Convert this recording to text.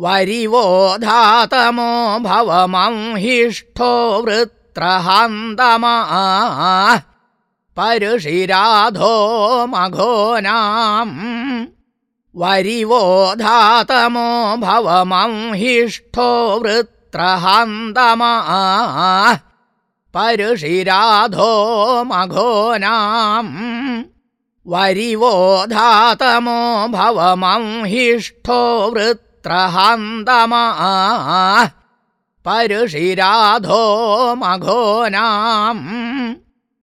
वरिवो धातमो भवमंहिष्ठो वृत्रहान्दमा परुषिराधो मघोनाम्। वरिवो धातमो भवमंहिष्ठो वृत्रहान्दमा परुषिराधो मघोनाम्। वरिवो धातमो भवमंहिष्ठो वृत्रहान्दमा परुषिराधो मघोनाम्